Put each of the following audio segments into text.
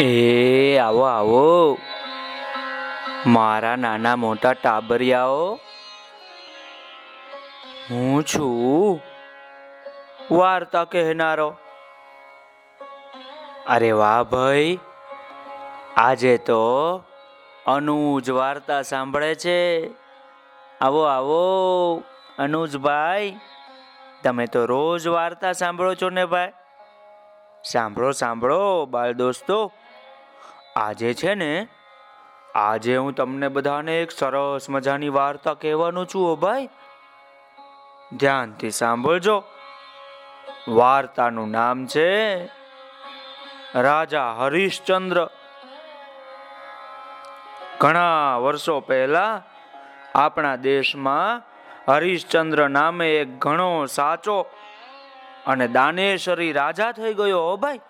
એ, આવો આવો. મારા નાના મોટા ટાબરિયાઓ, હું છું. વાર્તા કહેનારો. અરે વાહ ભાઈ, આજે તો અનુજ વાર્તા સાંભળે છે. આવો આવો, અનુજભાઈ. તમે તો રોજ વાર્તા સાંભળો છો ને ભાઈ? સાંભળો સાંભળો, બાળ દોસ્તો. આજે છે ને, આજે હું તમને બધાને એક સરસ મજાની વાર્તા કહેવાનું છું ઓ ભાઈ. ધ્યાનથી સાંભળજો. વાર્તાનું નામ છે રાજા હરિશ્ચંદ્ર. ઘણા વર્ષો પહેલા આપણા દેશમાં હરિશ્ચંદ્ર નામે એક ઘણો સાચો અને દાનેશ્વરી રાજા થઈ ગયો હો ભાઈ.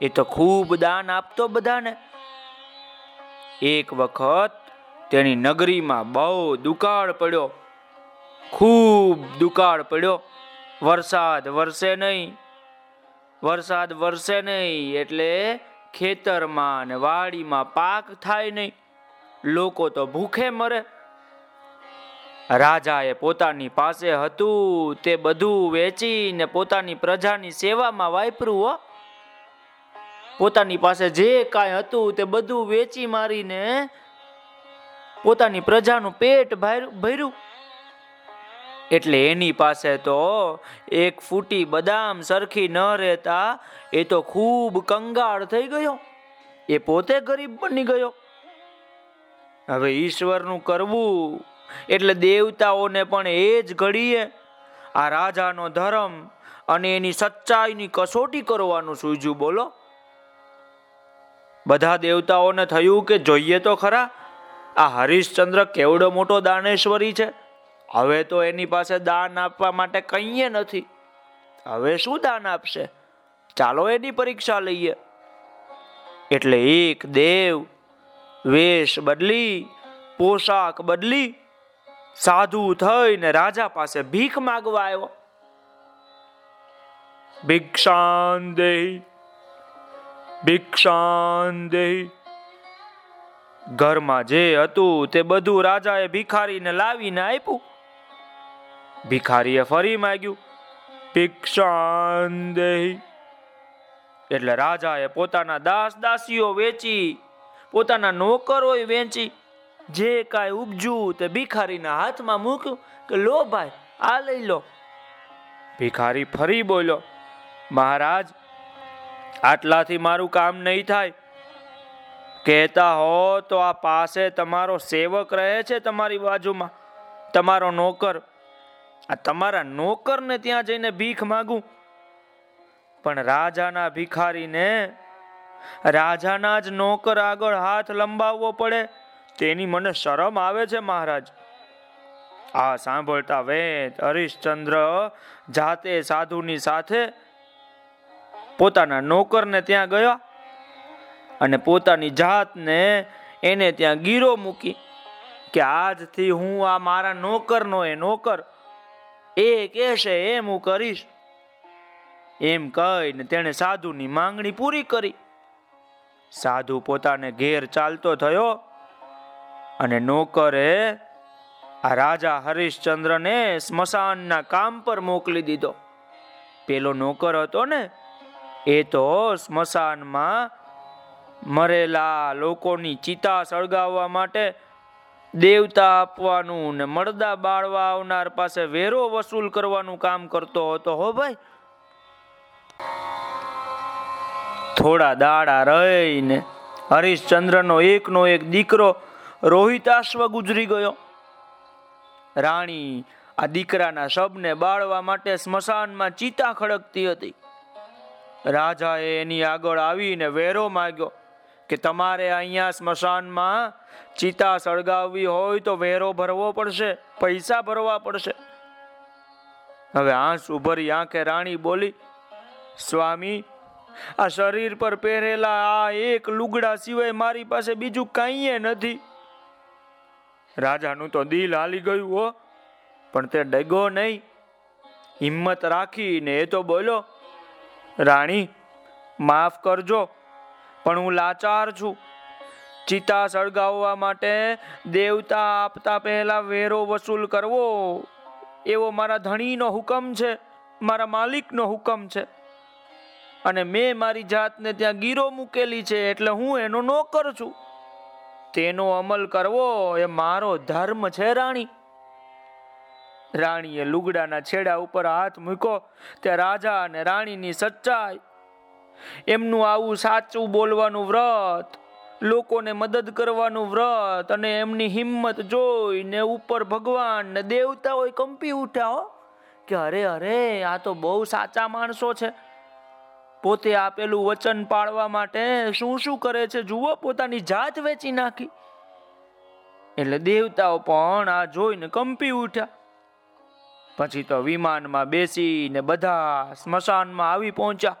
એ તો ખૂબ દાન આપતો બધાને. એક વખત તેની નગરીમાં બહુ દુકાળ પડ્યો. ખૂબ દુકાળ પડ્યો. વરસાદ વરસે નહીં. વરસાદ વરસે નહીં એટલે ખેતરમાં ને વાડીમાં પાક થાય નહીં. લોકો તો ભૂખે મરે. રાજાએ પોતાની પાસે હતું તે બધું વેચીને પોતાની પ્રજાની સેવામાં વાપર્યું હો. પોતાની પાસે જે કાંઈ હતું તે બધું વેચી મારીને પોતાની પ્રજાનું પેટ ભર્યું. એટલે એની પાસે તો એક ફૂટી બદામ સરખી ન રહેતા એ તો ખૂબ કંગાળ થઈ ગયો. એ પોતે ગરીબ બની ગયો. હવે ઈશ્વરનું કરવું એટલે દેવતાઓને પણ એ જ ઘડીએ. આ રાજાનો ધર્મ અને એની સચ્ચાઈની કસોટી કરવાનું સૂજ્યું બોલો. બધા દેવતાઓને થયું કે જોઈએ તો ખરા? આ હરીશચંદ્ર કેવડો મોટો દાનેશ્વરી છે? હવે તો એની પાસે દાન આપવા માટે કંઈએ નથી. હવે શું દાન આપશે? ચાલો એની પરીક્ષા લઈએ. એટલે એક દેવ, વેશ બદલી, પોશાક બદલી, સાધુ થઈને રાજા પાસે ભીખ માગવા આવ્યો. ભિક્ષાન દેહી ભિક્ષાન દેહી. ઘરમાં જે હતું તે બધું રાજાએ ભિખારીને લાવીને આપ્યું. ભિખારીએ ફરી માગ્યું, ભિક્ષાન એટલે રાજાએ પોતાના દાસ દાસીઓ વેચી, પોતાના નોકરો વેચી, જે કાંઈ ઉપજ્યું તે ભિખારીના હાથમાં મૂક્યું કે લો ભાઈ, આ લઈ લો. ભિખારી ફરી બોલ્યો, મહારાજ આટલાથી મારું કામ નહીં થાય. કહેતા હો તો આ પાસે તમારો સેવક રહે છે તમારી બાજુમાં. તમારો નોકર. આ તમારા નોકરને ત્યાં જઈને ભીખ માગું. પણ રાજાના ભિખારીને રાજાના જ નોકર આગળ હાથ લંબાવવો પડે. તેની મને શરમ આવે છે મહારાજ. આ સાંભળતા વેદ હરિશ્ચંદ્ર જાતે સાધુની સાથે પોતાના નોકરને ત્યાં ગયા અને પોતાની જાતને એને ત્યાં ગીરો મૂકી કે આજથી હું આ મારા નોકરનો એ નોકર. એ કહેશે, એમ હું કરીશ. એમ કહીને તેણે સાધુની માંગણી પૂરી કરી. સાધુ પોતાને ઘેર ચાલતો થયો અને નોકરે આ રાજા હરિશ્ચંદ્રને સ્મશાનના કામ પર મોકલી દીધો. પેલો નોકર હતો ને એ તો સ્મશાનમાં મરેલા લોકોની ચિતા સળગાવવા માટે દેવતા આપવાનું ને મળદા બાળવા આવનાર પાસે વેરો વસૂલ કરવાનું કામ કરતો હતો, હો ભાઈ? થોડા દાડા રહીને હરિશ્ચંદ્રનો એકનો એક દીકરો રોહિતાશ્વ ગુજરી ગયો. રાણી આ દીકરાના શબને બાળવા માટે સ્મશાનમાં ચિતા ખડકતી હતી. રાજાએ એની આગળ આવીને વેરો માગ્યો કે તમારે અહીંયા સ્મશાનમાં ચિતા સળગાવવી હોય તો વેરો ભરવો પડશે, પૈસા ભરવા પડશે. હવે આંસુ ભરી આંખે રાણી બોલી, સ્વામી, આ શરીર પર પહેરેલા આ એક લુગડા સિવાય મારી પાસે બીજું કઈ નથી. રાજાનું તો દિલ હાલી ગયું હો, પણ તે ડગો નહીં. હિંમત રાખીને એ તો બોલો રાણી, માફ કરજો, પણ હું લાચાર છું. ચિતા સળગાવવા માટે દેવતા આપતા પહેલા વેરો વસૂલ કરવો. એવો મારા ધણીનો હુકમ છે, મારા માલિકનો હુકમ છે. અને મેં મારી જાતને ત્યાં ગીરો મૂકેલી છે, એટલે હું એનો નોકર છું. તેનો અમલ કરવો એ મારો ધર્મ છે, રાણી. રાણીએ લુગડાના છેડા ઉપર હાથ મૂક્યો. તે રાજા અને રાણીની સચ્ચાઈ. એમનું આવું સાચું બોલવાનું વ્રત, લોકોને મદદ કરવાનું વ્રત અને એમની હિંમત જોઈને ઉપર ભગવાન ને દેવતાઓ કંપી ઉઠ્યા હો. કે અરે અરે, આ તો બહુ સાચા માણસો છે. પોતે આપેલું વચન પાળવા માટે શું શું કરે છે જુઓ, પોતાની જાત વેચી નાખી. એટલે દેવતાઓ પણ આ જોઈને કંપી ઉઠ્યા. પછી તો વિમાનમાં બેસીને બધા સ્મશાનમાં આવી પહોંચ્યા.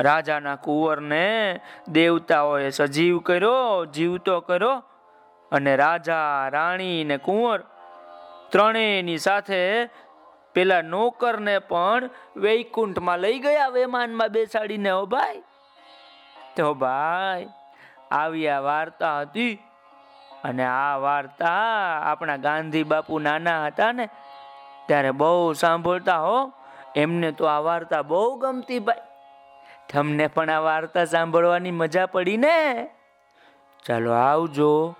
રાજાના કુંવરને દેવતાઓએ સજીવ કર્યો, જીવતો કર્યો અને રાજા, રાણી ને કુંવર ત્રણેયની સાથે પેલા નોકરને પણ વૈકુંઠમાં લઈ ગયા, વિમાનમાં બેસાડીને, હો ભાઈ, તો ભાઈ, આવી આ વાર્તા હતી. અને આ વાર્તા આપણા ગાંધી બાપુ નાના હતા ને ત્યારે બહુ સાંભળતા હો, એમને તો આ વાર્તા બહુ ગમતી ભાઈ. તમને પણ આ વાર્તા સાંભળવાની મજા પડી ને? ચાલો આવજો.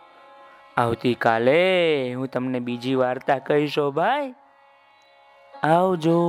આવતીકાલે હું તમને બીજી વાર્તા કહીશો ભાઈ. આવજો.